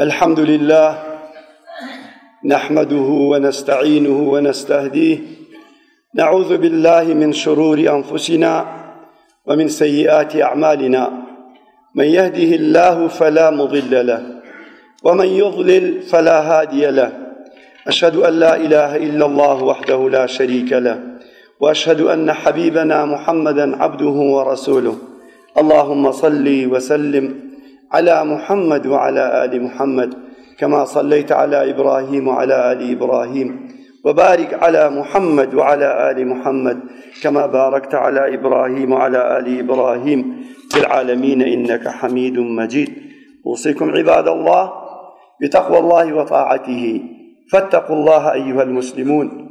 الحمد لله نحمده ونستعينه ونستهديه نعوذ بالله من شرور انفسنا ومن سيئات اعمالنا من يهده الله فلا مضل له ومن يضلل فلا هادي له اشهد ان لا اله الا الله وحده لا شريك له واشهد ان حبيبنا محمدا عبده ورسوله اللهم صل وسلم على محمد وعلى آل محمد كما صليت على إبراهيم وعلى آل إبراهيم وبارك على محمد وعلى آل محمد كما باركت على إبراهيم وعلى آل إبراهيم في العالمين إنك حميد مجيد أوصيكم عباد الله بتقوى الله وطاعته فاتقوا الله أيها المسلمون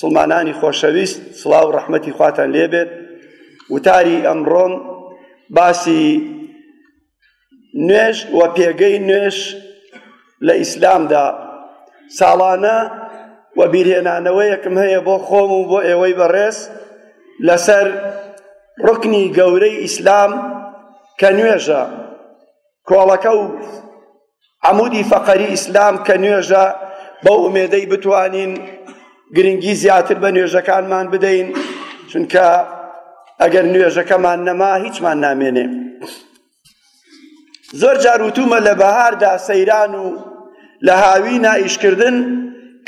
سڵمانانی خۆشەویست سڵاو و ڕەحمەتی خواتان لێبێت وتاری ئەمڕۆم باسی نوێژ و پێگەی نوێژ لە ئیسلامدا ساڵانە و بیرهێنانەوەیەکم هەیە بۆ خۆم و بۆ ئێوەی بەڕێز لەسەر ڕکنی گەورەی ئیسلام کە نوێژە کۆڵەکە و عەمودی فەقەری ئیسلام کە نوێژە بەو ئومێدەی بتوانین گرنگی زیاتر بە نوێژەکانمان بدەین چونکە ئەگەر نوێژەکەمان نەما هیچمان نامێنێ زۆر جار وتومە لە بەهاردا سەیران و لە هاوی نائیشکردن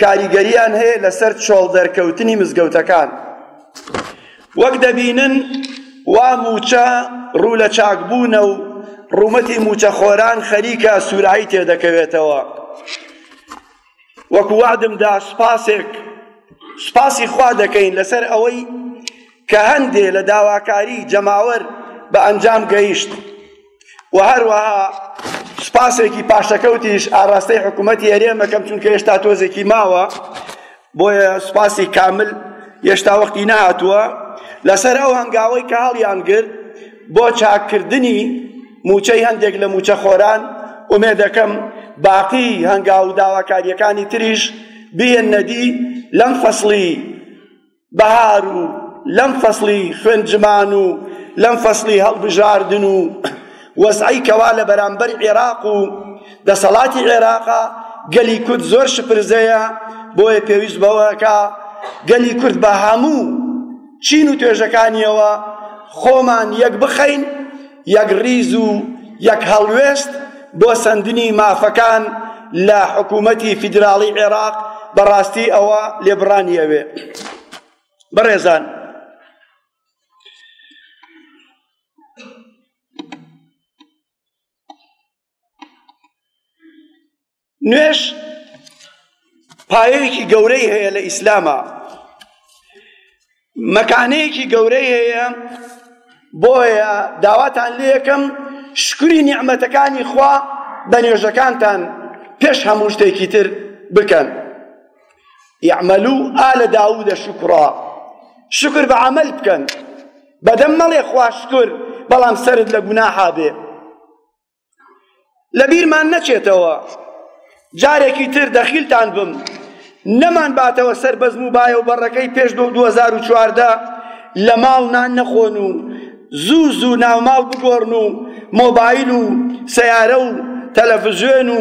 کاریگەریان هەیە لەسەر چۆڵ دەرکەوتنی مزگەوتەکان وەک دەبینن وا مووچە ڕوو لە چاکبوونە و ڕوومەتی مووچەخۆران خەریکە سوورایی تێدەکەوێتەوە وەکو وعدم دا سپاسێک سپاسی خوا دەکەین لەسەر ئەوەی کە هەندێ لە داواکاری جەماوەر بە ئەنجام گەیشت و هەروەها سپاسێکی پاشەکەوتیش ئاراستەی حکوومەتی هەرێمەکەم چونکە هێشتا تۆزێکی ماوە بۆیە سپاسی کامل هێشتا وەختی نەهاتووە لەسەر ئەو هەنگاوەی کە هەڵیان گرت بۆ چاککردنی موچەی هەندێک لە موچە خۆران ئومێ دەکەم باقی هەنگاو و داواکاریەکانی تریش بێن نەدی لەم فەصلی بەهار و لەم فەسڵی خوێنجمان و لەم فەسڵی هەڵبژاردن و وەزعی کەوا لە بەرامبەر عێراق و دەسەڵاتی عێراقە گەلی کورد زۆر شپرزەیە بۆیە پێویست بەوەکە گەلی کورد بە هەموو چین و توێژەکانیەوە خۆمان یەک بخەین یەکڕیز و یەکهەڵوێست بۆ سەندنی مافەکان لە حکوومەتی فیدراڵی عێراق بەڕاستی ئەوە لێبڕانی ئەوێ بەڕێزان نوێژ پایەیەکی گەورەی هەیە لە ئیسلامە مەکانەیەکی گەورەی هەیە بۆیە داواتان لەکەم شکری نیعممەتەکانی خوا بە نوێژەکانتان پێش هەموو شتێکی تر بکەن یعملو ئالە داودە شکڕا شکر بە عمل بکەن بەدەم مەڵێ خوا شکر بەڵام سرت لە گوناحا بێ لەبیرمان نەچێتەوە جارێکی تر دەخیلتان بم نەمان باتەوە سەر بەزم و بایە و بەڕەکەی پێش 2014 لە ماڵ نان نەخۆن و زوو زوو ناوماڵ بگۆڕن و مۆبایل و سیارە و تەلەفزیۆن و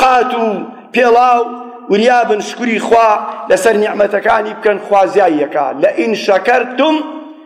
قات و پێڵاو وریابن شکری خوا لەسەر نیعمەتەکانی بکەن خوازیاییەکە لە ئین شەکەرتم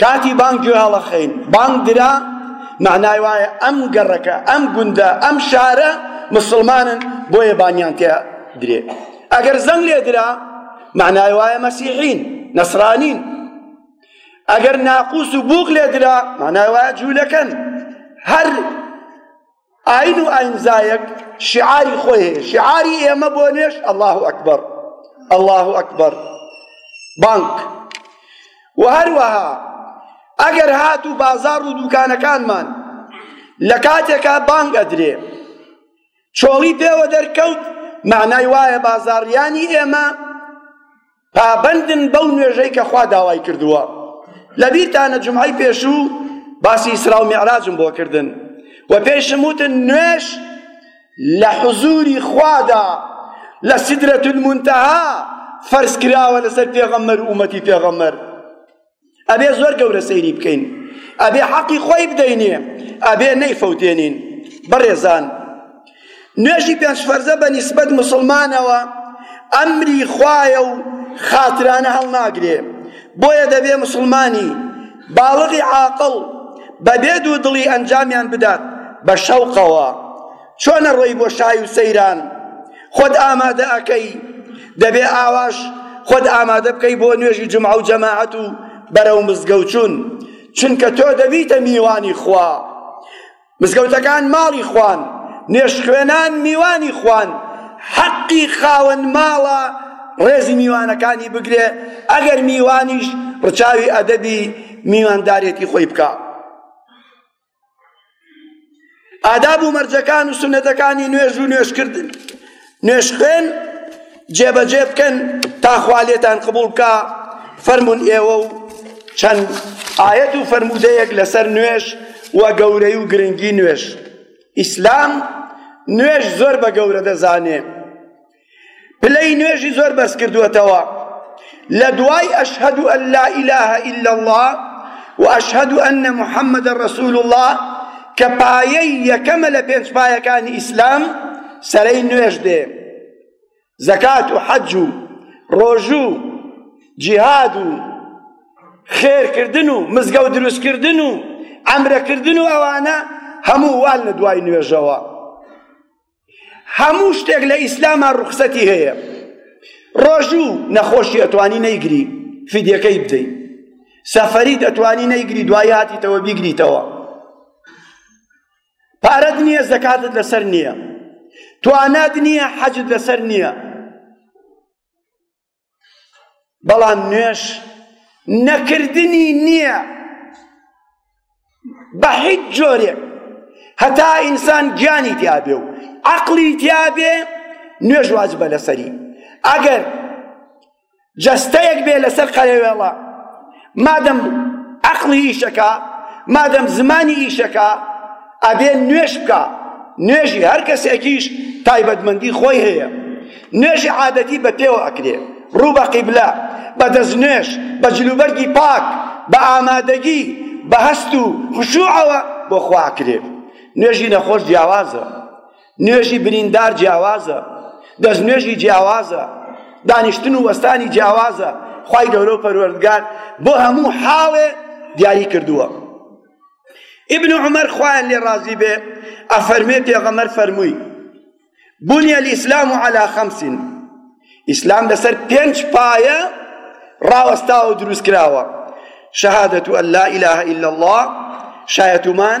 کاتی بانگ گوێ هەڵەخەین بانگ درا مەعنای وایە ئەم گەڕەکە ئەم گوندە ئەم شارە مسلمانن بۆیە بانیان تێ درێ ئەگەر زەنگ لێ درا مەعنای وایە مەسیحین نەسرانین ئەگەر ناقوس و بووک لێ درا مەعنای وایە جوولەکەن هەر ئاین و ئاینزایەک شیعاری خۆی هەیە شیعاری ئێمە بۆ نوێژ ئەڵڵاه ئەکبەر ئەڵڵاه ئەکبەر بانک و هەروەها ئەگەر هات و بازار و دوکانەکانمان لە کاتێکا بانگ ئەدرێ چۆڵی پێوە دەرکەوت معنای وایە بازاڕیانی ئێمە پابەندن بەو نوێژەی کە خوا داوای کردووە لەبیرتانە جمعی پێشوو باسی ئیسرا و میعراجم بۆ کردن و پێشم وتن نوێژ لە حزوری خوادا لە سدرەت المنتها فەرز کراوە لەسەر پێغەمبەر و ئومەتی پێغەمبەر ئەبێ زۆر گەورە سەیری بکەین ئەبێ حەقی خۆی بدەینێ ئەبێ نەیفەوتێنین بەڕێزان نوێژی پێنج فەرزە بە نیسبەت مسلمانەوە ئەمری خوایە و خاترانە هەڵناگرێ بۆیە دەبێ مسلمانی باڵغی عاقڵ بەبێ دوو دڵی ئەنجامیان بدات بە شەوقەوە چۆنە ڕۆی بۆ شای و سەیران خۆت ئامادە ئەکەی دەبێ ئاواش خۆت ئامادە بکەی بۆ نوێژی جمعە و جەماعەت و بەرەو مزگەوچون چونکە تۆ دەبیتە میوانی خوا مزگەوتەکان ماڵی خوان نوێژخوێنان میوانی خوان حەقی خاوەن ماڵە ڕێزی میوانەکانی بگرێ ئەگەر میوانیش ڕچاوی ئەدەبی میواندارێتی خۆی بکە ئاداب و مەرجەکان و سنەتەکانی نوێژ و نوێژکردن نوێژ خوێن جێبەجێ بکەن تا خوا لێتان قبول بکە فەرمون ئێوە و چەند ئاەت و فەرمودەیەک لەسەر نوێژ و گەورەی و گرنگی نوێژ ئیسلام نوێژ زۆر بە گەورە دەزانێ پلەی نوێژی زۆر بەرز کردووەتەوە لە دوای ئەشهد ئەن لا ئیلاهە ئیلا الله و ئەشهد ئەن محەممەد ڕسول الله کە پایەی یەکەمە لە پێنج پایەکانی ئیسلام سەرەی نوێژ دێ زەکات و حەج و ڕۆژوو جیهاد و خێرکردن و مزگەوت دروستکردن و ئەمرەکردن و ئەوانە هەموو وال لە دوای نوێژەوە هەموو شتێک لە ئیسلاما ڕوخسەتی هەیە ڕۆژوو نەخۆشی ئەتوانی نەیگری فیدیەکەی بدەی سەفەریت ئەتوانی نەیگری دوایی هاتیتەوە بیگریتەوە پارەت نییە زەکاتت لەسەر نییە توانات نییە حەجت لەسەر نییە بەڵام نوێش نەکردنی نییە بە هیچ جۆرێک هەتا ئینسان گیانی تیابێ و عەقڵی تیابێ نوێژ واجبە لەسەری ئەگەر جەستەیەک بێ لەسەر قەرەوێڵە مادەم عەقڵی ئیشەکە مادەم زمانی ئیشەکە ئەبێ نوێش بکە نوێژی هەر کەسێکیش تایبەتمەندی خۆی هەیە نوێژی عادەتی بە پێوە ئەکرێ ڕوو بە قیبلە بە دەستنوێش بە جلوبەرگی پاک بە ئامادەگی بە هەست و خشوعەوە بۆ خواکرێ نوێژی نەخۆش جیاوازە نوێژی بریندار جیاوازە دەستنوێژی جیاوازە دانیشتن و وەستانی جیاوازە خی گەورە و پەروەردگار بۆ هەموو حاڵێ دیاری کردووە ابن عمر خوایان لێ ڕازی بێ ئەفەرمێ پێغەمەر فەرمووی بنی الاسلام على خمس ئیسلام لەسەر پێنج پایە ڕاوەستاوە دروست کراوە شهادة أن لا إله إلا الله شایەتمان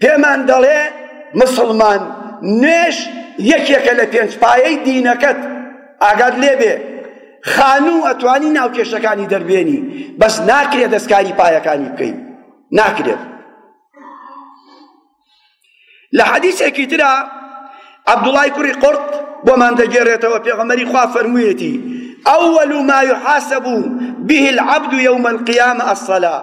پێمان دەڵێ موسڵمان نوێژ یەکێکە لە پێنج پایەی دینەکەت ئاگات لێبێ خانوو ئەتوانی ناوکێشەکانی دەربێنی بەس ناکرێت دەستکاری پایەکانی بکەین ناکرێت لە حەدیسێکی ترا عەبدوڵای کوڕی قڕت بۆمان دەگێڕێتەوە پێغەمەری خوا فەرموویەتی ئەوەل ما یحاسب به العبد یوم القیامە الصلاة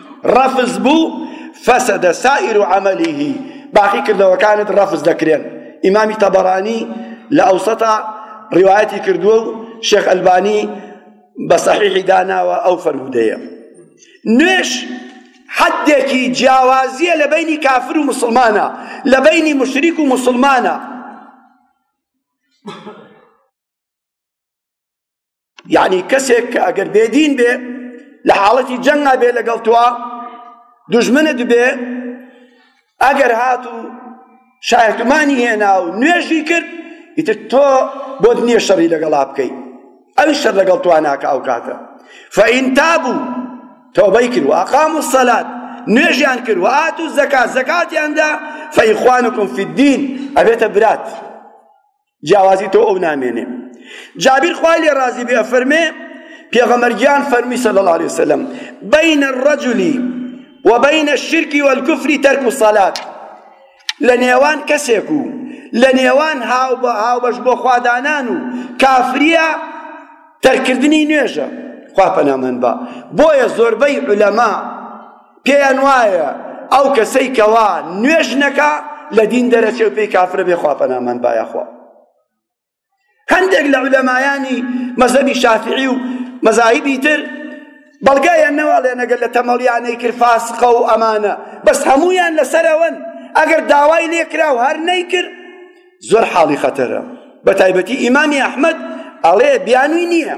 ڕەفز بوو فسد سائر عمله باقی کردەوەکانت ڕەفز دەکرێن ئیمامی تەبەرانی لە ئەوسەتا ڕیوایەتی کردووە و شێخ ئەلبانی بە صحیحی داناوە ئەو فەرمودەیە نوێش حدێکی جیاوازیە لە بینی کافر و مسلمانە لە بینی مشریک و مسلمانە یعنی کەسێک کە ئەگەر بێدین بێ لە حاڵەتی جەنگا بێ لەگەڵ توا دژمنت بێ ئەگەر هات و شایەتمانی هێنا و نوێژی کرد ئیتر تۆ بۆت نییە شەڕی لەگەڵا بکەی ئەوی شەر لەگەڵ توا ناکە ئەو کاتە فەئین تابوو تۆبەی کرد و ئەقام و سەلات نوێژیان کرد و ئات و زەکات زەکاتیاندا فەئیخوانکم فی الدین ئەبێتە برات جیاوازی تۆ ئەو نامێنێ جابیر خوای لێ ڕازی بێ فەرمێ پێغەمبەر گیان فەرمی صلی الله علیه وسلم بین الرجل و بین الشرك والكفر ترك الصلاة لە نێوان کەسێک و لە نێوان هاوبەش بۆ خوادانان و کافریە تەرکردنی نوێژە خوا پەنامان با بۆیە زۆربەی علەما پێیان وایە ئەو کەسەی کەوا نوێژ نەکا لە دین دەرەچێ و پێی کافرە بێ خوا پەنامان بایە خوا هەندێک لە علەمایانی مەزەبی شافعی و مەزاهیبی تر بەڵگایان نەواڵێن ئەگەر لە تەمەڵیانەی کرد فاسقە و ئەمانە بەس هەمویان لەسەرەوەن ئەگەر داوای لێکرا و هەر نەیکرد زۆر حاڵی خەتەرە بە تایبەتی ئیمامی ئەحمد ئەڵێ بیانوی نییە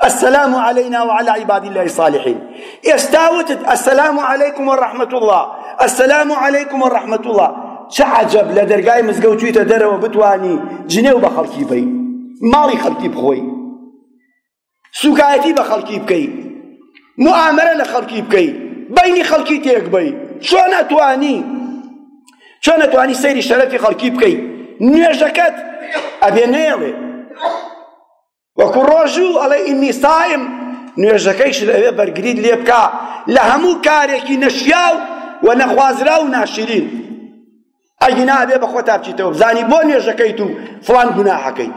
السلام علینا و علی عباد الله الصالحین ئێستا وتت السلام علیکم و رحمت الله السلام علیکم و رحمت الله چ عجب لە دەرگای مزگەوت چویتە دەرەوە بتانی جنێو بە خەڵکی بی ماڵی خەڵکی بخۆی سوکایەتی بە خەڵکی بکەی معامرە لە خەڵکی بکەی بینی خەڵکی تێک بی چۆن ئەتوانی چۆن ئەتوانی سەیری شەرەفی خەڵکی بکەی نوێژەکەت ئەبێ نێڵێ وەکو ڕۆژوو ئەڵێ ئینی سایم نوێژەکەیش لەوێ بەرگریت لێ بکە لە هەموو کارێکی نەشیاو و نەخوازراو و ناشیرین ئەگی نابێ بە خۆتا بچیتەوە بزانی بۆ نوێژەکەیت و فڵان گوناحەکەیت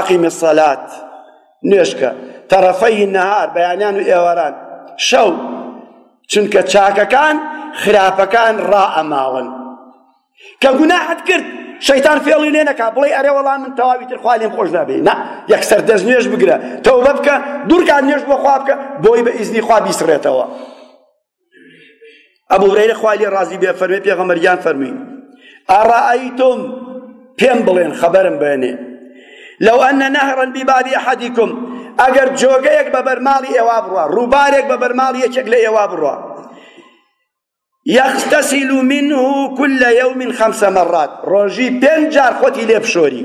اقیم الصلات نوێژکە تەڕەفەی نەهار بەیانیان و ئێواران شەو چونکە چاکەکان خراپەکان ڕائەماون کە گوناحت کرد شەیتان فێڵی لێ نەکا بڵێ ئەرێ وەڵام من تەواوی تر خوا لێم خۆش نابێ نا یەکسەر دەست نوێژ بگرە تەوبە بکە دوورکات نوێژ بۆ خوا بکە بۆی بە ئیزنی خوا بیسڕێتەوە ئەبوو هورەیرە خوای لێ ڕازی بێ فەرمی پێغەمەریان فەرمی ئاڕائیتم پێم بڵێن خەبەرم بێنێ لەو ئەنە نەهرن بیبابی ئەحەدیکم ئەگەر جۆگەیەک بە بەرماڵی ئێوا بڕە ڕووبارێک بە بەرماڵ یەکێک لە ئێوا بڕە يغتسل منه كل يوم خمس مرات ڕۆژی پێنج جار خۆتی لێ بشۆری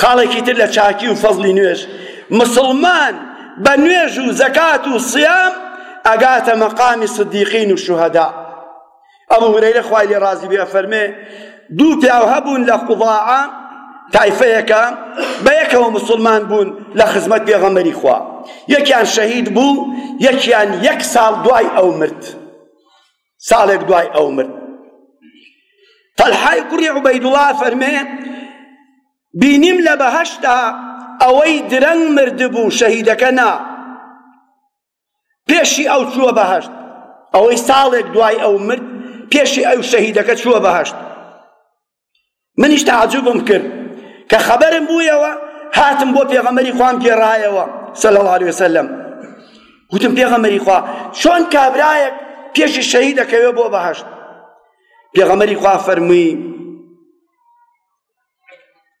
خاڵێکی تر لە چاکی و فەزلی نوێژ مسلمان بە نوێژ و زەکات و سیام ئەگاتە مەقامی صدیقین و شوهەدا ئەبوو هورەیرە خوای لێ ڕازی بێ فەرمێ دوو پیاو هەبوون لە قوضاعە تایفەیەکە بە یەکەوە مسلمان بوون لە خزمەت پێغەمەری خوا یەکیان شەهید بوو یەکیان یەک ساڵ دوای ئەو مرد ساڵێک دوای ئەو مرد تەلحای کوڕی عوبەیدوڵا فەرمێ بینیم لە بەهەشتا ئەوەی درەنگ مردبوو شەهیدەکە نا پێشی ئەو چووە بەهەشت ئەوەی ساڵێک دوای ئەو مرد پێشی ئەو شەهیدەکە چووە بەهەشت منیش تعجبم کرد کە خەبەرم بوویەوە هاتم بۆ پێغەمەری خوام گێڕایەوە صلی الله علیه وسلم گوتم پێغەمەری خوا چۆن کابرایەک پێشی شەهید دەکەوێ بۆ بەهەشت پێغەمەری خوا فەرمووی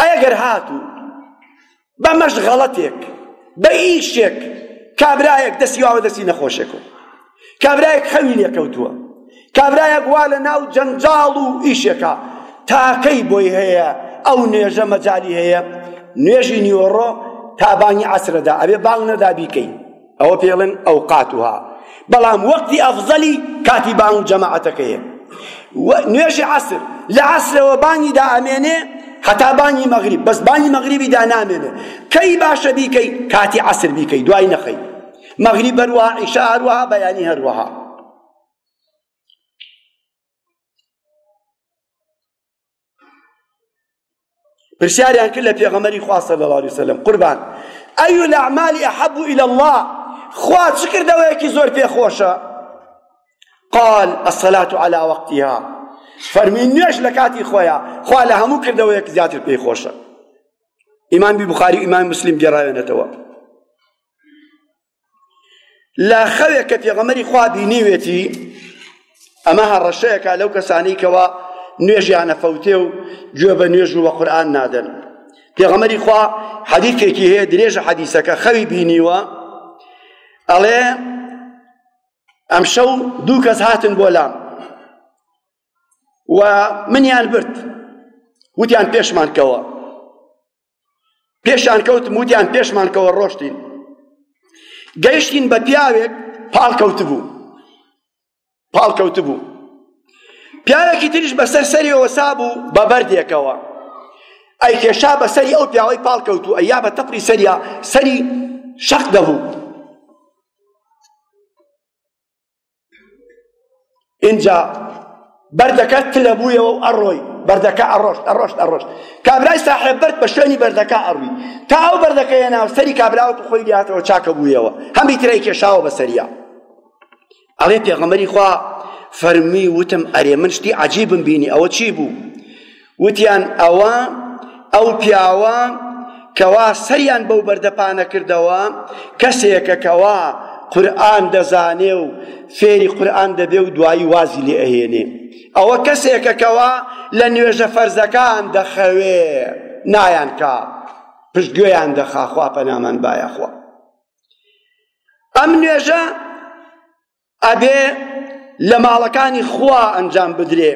ئەگەر هاتوو بە مەشغەڵەتێک بە ئیشێک کابرایەک دەستی واوە دەستی نەخۆشێک و کابرایەک خەوی لێکەوتووە کابرایەک وا لە ناو جەنجاڵ و ئیشێکە تاکەی بۆی هەیە ئەو نوێژە مەجای هەیە نوێژی نیوەڕۆ تا بانگی عەسرەدا ئەبێ بانگ نەدا بیکەین ئەوە پێڵێن ئەوقاتها بەڵام وەقتی ئەفزەلی کاتی بانگ و جەماعەتەکەیە نوێژی عەسر لە عەسرەوە بانگی دا ئەمێنێ هەتا بانگی مەغریب بەس بانگی مەغریبی دا نامێنێ کەی باشە بیکەی کاتی عەسر بیکەی دوای نەخەی مەغریب هەروەها عیشا هەروەها بەیانی هەروەها پرسیاریان کرد لە پێغەمەری خوا صلی الله علیه وسلم قوربان ئەی الاعمال احب الى الله خوا چ کردەوەیەکی زۆر پێخۆشە قال الصلاة على وقتها فەرمی نوێش لە کاتی خۆیان خوا لە هەموو کردەوەیەک زیاتر پێی خۆشە ئیمان بی بخاری و ئیمان مسلیم گێڕاوێنێتەوە لە خەوێک کە پێغەمەری خوا بینیوێتی ئەمە هەڕەشەیەکە لەو کەسانی کەوا نوێژیانە فەوتێ و گوێ بە نوێژ و بە قورآن نادەن پێغەمەری خوا حەدیثێکی هەیە درێژە حەدیثەکە خەوی بینیوە ئەڵێ ئەمشەو دوو کەس هاتن بۆ لام و منیان برد وتیان پێشمان کەوە پێشان کەوتم وتیان پێشمانکەوە ڕۆشتین گەیشتین بە پیاوێک پاڵکەوت بوو پاڵکەوت بوو پیاوێکی تریش بەسەر سەریەوە سابوو بە بەردێکەوە ئەی کێشا بە سەری ئەو پیاوەی پاڵکەوت و ئەیا بە تەپری سەریا سەری شەق دەبوو ئینجا بەردەکە تلە بوویەوە و ئەڕۆی بەردەکە ئەڕۆشت ئەڕۆشت ئەڕۆشت کابرای ساحێب بەرد بە شوێنی بەردەکە ئەڕوی تا ئەو بەردەکە هێنا و سەری کابراوەکو خۆی دیاتەوە چاکە بوویەوە هەمی ترەی کێشاوە بە سەریا ئەڵێ پێغەمەری خوا فەرمی وتم ئەرێ من شتی عجیبم بینی ئەوە چی بوو وتیان ئەوە ئەو پیاوە کەوا سەریان بەو بەردە پانە کردەوە کەسێکە کەوا قورئان دەزانێ و فێری قورئان دەبێ و دوایی وازی لێ ئەهێنێ ئەوە کەسێکە کەوا لە نوێژە فەرزەکان دەخەوێ نایان کا پشتگوێیان دەخا خوا پەنامان بایە خوا ئەم نوێژە ئەبێ لە ماڵەکانی خوا ئەنجام بدرێ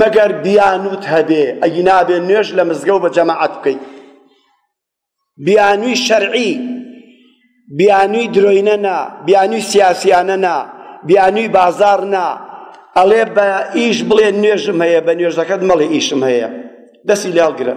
مەگەر بیانوت هەبێ ئەگی نابێ نوێژ لە مزگەوت بە جەماعەت بکەیت بیانوی شەرعی بیانوی درۆینە نا بیانوی سیاسیانە نا بیانوی بازار نا ئەڵێ بە ئیش بڵێ نوێژم هەیە بە نوێژەکەت مەڵێ ئیشم هەیە دەستی لێڵگرە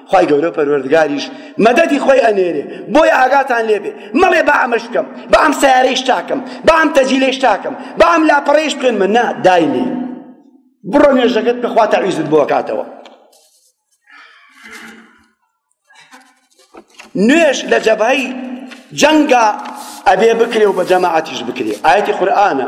خی گەورە پەروەردگاریش مەدەدی خۆی ئەنێرێ بۆی ئاگاتان لێبێ مەڵێ بە ئەمەش بکەم بە ئەم سیارەیش تاکەم بە ئەم تەجیلەیش تاکەم بە ئەم لاپەڕەیش بکەن من نا داینێ بڕۆ نوێژەکەت بخوا تەعویزت بۆ کاتەوە نوێژ لە جەبهەی جەنگا ئەبێ بکرێ و بە جەماعەتیش بکرێ ئاەتی قورآانە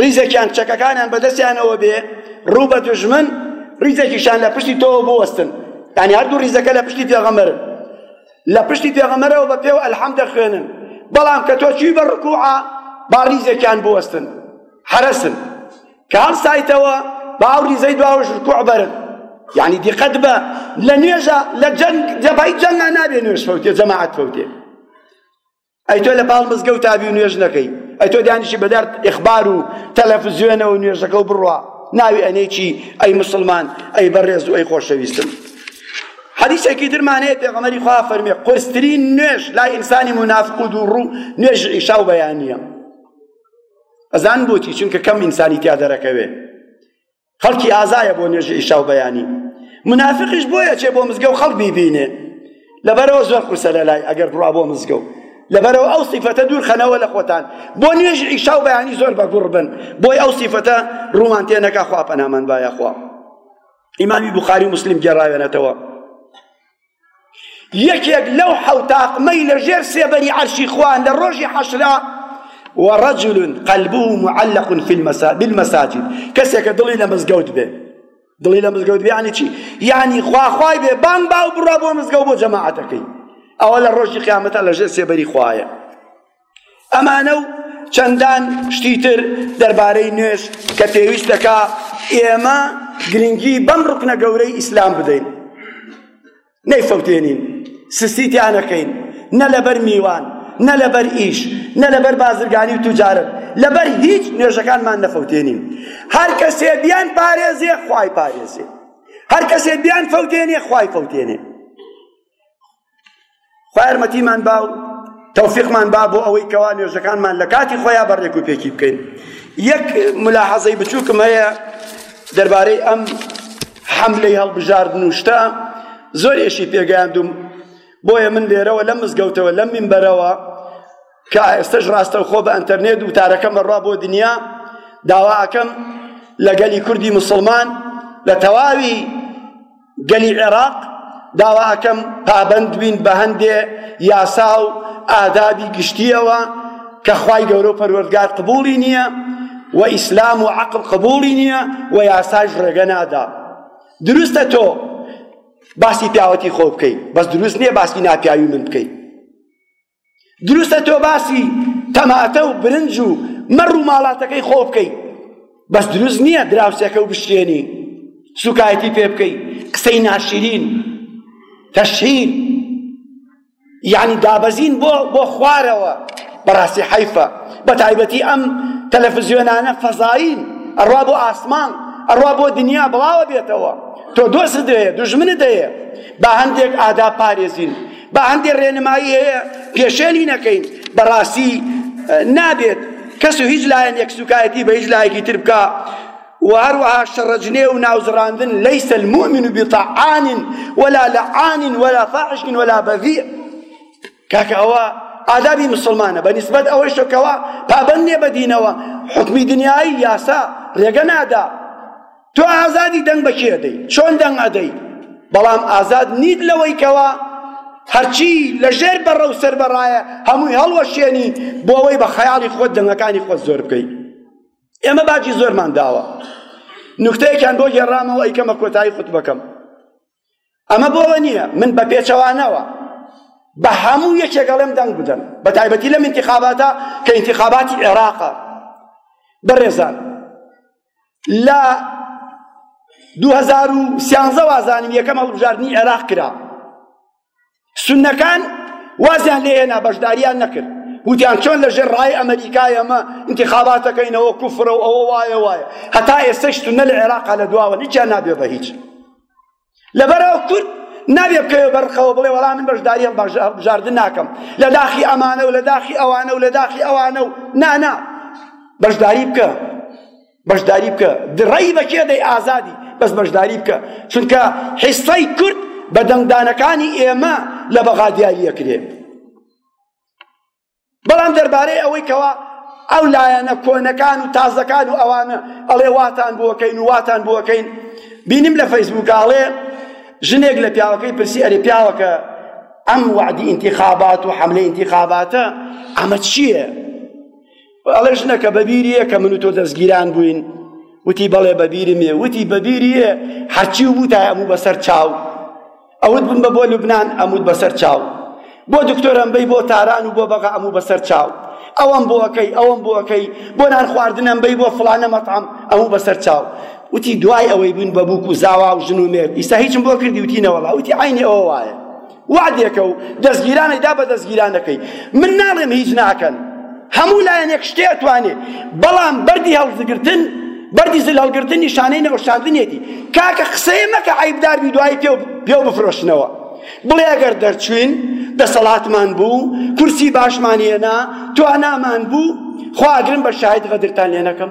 ڕیزێکیان چەکەکانیان بەدەستیانەوە بێ ڕوو بە دوژمن ڕیزێکیشان لە پشتی تۆوە بوەستن یعنی هەردوو ڕیزەکە لە پشتی پێغەمبەرن لە پشتی پێغەمبەرەوە بە پێو ئەلحەم دەخوێنن بەڵام کە تۆ چوی بە ڕکوعە با ڕیزێکیان بوەستن حەرەسن کە هەڵسایتەوە با ئەو ڕیزەی دواوەش ڕکوع بەرن یعنی دیقەت بە لە نوێژە لە جەنگ جەبای جەنگا نابێ نوێژ فەوتێ جەماعەت فەوتێ ئەی تۆ لە پاڵ مزگەوت تابی و نوێژ نەکەی ئەی تۆ دانیشی بەدار ئیخبار و تەلەفزیۆنەوە نوێژەکە و بڕوا ناوی ئەنێکی ئەی مسلمان ئەی بەڕێز و ئەی خۆشەویستم حدیثێکی درمانەیە پێغەمەری خوا فەرمێ قورسترین نوێژ لای ئینسانی منافق و دووڕوو نوێژ عیشا و بەیانە ئەزان بۆچی چونکە کەم ئینسانی تیا دەرەکەوێ خەڵکی ئازایە بۆ نوێژی ئیشا و بەیانی منافقیش بۆیە چێ بۆ مزگە و خەڵک بیبینێ لەبەرەوە زۆر قورسە لە لای ئەگەر بڕا بۆ مزگە و لەبەرەوە ئەو سیفەتە دوور خەنەوە لە خۆتان بۆ نوێژ ئیشا و بەیانی زۆر بەگوڕ بن بۆی ئەو سیفەتە ڕوومان تێ نەکا خوا پەنامان بایە خوا ئیمامی بوخاری و مسلیم گێڕاوێنەتەوە یەکێک لەو حەوتاقمەی لە ژێر سێبەری عەرشی خوان لە ڕۆژی حەشرا ورجل قلبه معلق في المساجد بالمساجد کەسێکە دڵی لە مزگەوت بێ دڵی لە مزگەوت بێ یعنی چی یعنی خواخوای بێ بان با و بڕا بۆ مزگەوت بۆ جەماعەتەکەی ئەوە لە ڕۆژی قیامەتە لە ژێر سێبەری خوایە ئەمانە و چەندان شتی تر دەربارەی نوێژ کە پێویست دەکا ئێمە گرنگی بەم ڕکنە گەورەی ئیسلام بدەین نەیفەوتێنین سستی تیا نەکەین نە لەبەر میوان نە لەبەر ئیش نە لەبەر بازرگانی و توجارت لەبەر هیچ نوێژەکانمان نەفەوتێنین هەر کەسێ بیان پارێزێ خوای پارێزێ هەر کەسێ بیان فەوتێنێ خوای فەوتێنێ خوای یارمەتیمان با و تەوفیقمان با بۆ ئەوەی کەوا نوێژەکانمان لە کاتی خۆیان بەڕێک و پێکی بکەین یەک ملاحەزەی بچووکم هەیە دەربارەی ئەم حەملەی هەڵبژاردن و شتە زۆر ئێشی پێگەیاندوم بۆیە من لێرەوە لەم مزگەوتەوە لەم منبەرەوە کە ئێستش ڕاستەوخۆ بە ئەتەرنێت و تارەکەم بەڕوا بۆ دنیا داواکەم لەگەلی کوردی مسلمان لە تەواوی گەلی عێراق داوا ئەکەم پابەند بین بە هەندێ یاسا و ئادابی گشتیەوە کە خوای گەورە و پەروەردگار قبوڵی نییە و ئیسلام و عەقڵ قبوڵی نییە و یاساش ڕێگە نادا دروستە تۆ باسی پیاوەتی خۆ بکەیت بەس دروست نییە باسی ناپیاوی من بکەیت دروستە تۆ باسی تەماتە و برنج و مەڕ و ماڵاتەکەی خۆ بکەی بەس دروست نییە دراوسێکە و بشتێنی سوکایەتی پێ بکەی قسەی ناشرین تەشهیر یعنی دابەزین بۆ بۆ خوارەوە بەڕاستی حیفە بە تایبەتی ئەم تەلەفزیۆنانە فەزایین ئەڕوا بۆ ئاسمان ئەڕوا بۆ دنیا بڵاوە بێتەوە تۆ دۆست دەیە دژمنت دەیە با هەندێک ئادا پارێزین با هەندێ ڕێنمایی هەیە پێشێلی نەکەین بەڕاستی نابێت کەس و هیچ لایەنێک سوکایەتی بە هیچ لایەکی تر بکە و هەروەها شەڕەجنێ و ناوزڕاندن لەیس المؤمن بطعان ولا لعان ولا فاحش ولا بذیع کاکە ئەوە ئادابی مسلمانە بە نسبەت ئەوەی شەکەوە پابەند نیە بە دینەوە حکمی دنیایی یاسا ڕێگە نادا تۆ ئازادی دەنگ بە کێ دەی چۆن دەنگ ئەدەی بەڵام ئازاد نیت لەوەی کەوا هەرچی لە ژێر بەڕە و سەر بەڕایە هەمووی هەڵوەشێنی بۆەوەی بە خەیاڵی خۆت دەنگەکانی خۆت زۆر بکەیت ئێمە باجی زۆرمان داوە نوکتەیەکیان بۆ گێڕامەوە ئەیکەمە کۆتایی خوتبەکەم ئەمە بۆەوە نییە من بە پێچەوانەوە بە هەموو یەکێگەڵێم دەنگ بدەن بە تایبەتی لەم انتخاباتە کە انتخاباتی عێراقە بەڕێزان لە 2013 وازانم یەکەم هەڵبژاردنی عێراق کرا سونەکان وازیان لێنا بەشداریان نەکرد وتیان چۆن لە ژێر ڕای ئەمریکا ئێمە انتخاباتەکەینەوە کوفرە و ئەوە وایە وایە هەتا ئێستەش سونە لە عێراقا لە دواوە نیچیان نابێ بە هیچ لەبەرەوە کورد نابێ بکەوێ بەرخەوە بڵێ وەڵا من بەشداریان بژاردن ناکەم لە داخی ئەمانە و لە داخی ئەوانە و لە داخی ئەوانە و نانا بەشداری بکە بەشداری بکە دڕەی بە کێ دەی ئازادی بەس بەشداری بکە چونکە حیسەی کورد بە دەنگدانەکانی ئێمە لە بەغا دیاریە کرێ بەڵام دەربارەی ئەوەی کەوا ئەو لایەنە کۆنەکان و تازەکان و ئەوانە ئەڵێ واتان بووەکەین و واتان بووەکەین بینیم لە فەیسبووکاڵێ ژنێک لە پیاوەکەی پرسی ئەرێ پیاوەکە ئەم وعدی انتخابات و حملە انتخاباتە ئەمە چییە؟ ئەڵێ ژنەکە بەبیریە کە من و تۆ دەستگیران بووین وتی بەڵێ بەبیرمێ وتی بەبیریە هەرچی و بوو تا ئەموو بەسەر چاو ئەوت بم بە بۆ لوبناان ئەموت بەسەر چاو بۆ دکتۆرم بی بۆ تاران و بۆ بەغا ئەموو بەسەر چاو ئەوەم بۆ ئەەکەی ئەوەم بۆ ئەەکەی بۆ نان خواردنم بی بۆ فلانە مەتام ئەموو بەسەر چاو وتی دوای ئەوەی بوون بە بووک و زاوا و ژن و مێرد ئیستا هیچم بۆ کردی وتی نەوەڵا وتی عینی ئەوە وایە وەعدێکە و دەستگیرانەی دا بە دەستگیرانەکەی من ناڵێم هیچ ناکەن هەموو لایەنێک شتێ ئەتوانێ بەڵام بەردی هەڵزگرتن بەردی زل هەڵگرتن نیشانەی نەوەشاندنێتی کاکە قسەیە مەکە عیبدار بی دوایی پێ پێ بفرۆشنەوە بڵێ ئەگەر دەرچوین دەسەڵاتمان بوو کورسی باشمان هێنا توانامان بوو خواگرم بە شاید غەدرتان لێ نەکەم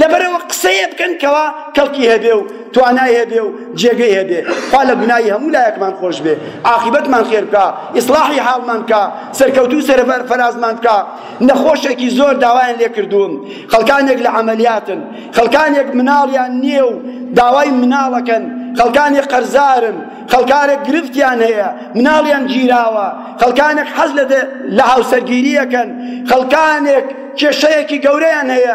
لەبەرئەوە قسەیێ بکەن کەوا کەڵکی هەبێ و توانای هەبێ و جێگەی هەبێ خوا لە گوناهی هەموو لایەکمان خۆش بێ عاقبەتمان خێر بکا ئیسلاحی حاڵمان بکا سەرکەوتوو سەرەبەر فەرازمان بکا نەخۆشێکی زۆر داوایان لێ کردووم خەڵکانێک لە عەمەلیاتن خەڵکانێک مناڵیان نییە و داوای مناڵەکەن خەڵکانێک قەرزارن خەڵکانێک گرفتیان هەیە مناڵیان گیراوە خەڵکانێک حەز لە هاوسەرگیریەکەن خەڵکانێک کێشەیەکی گەورەیان هەیە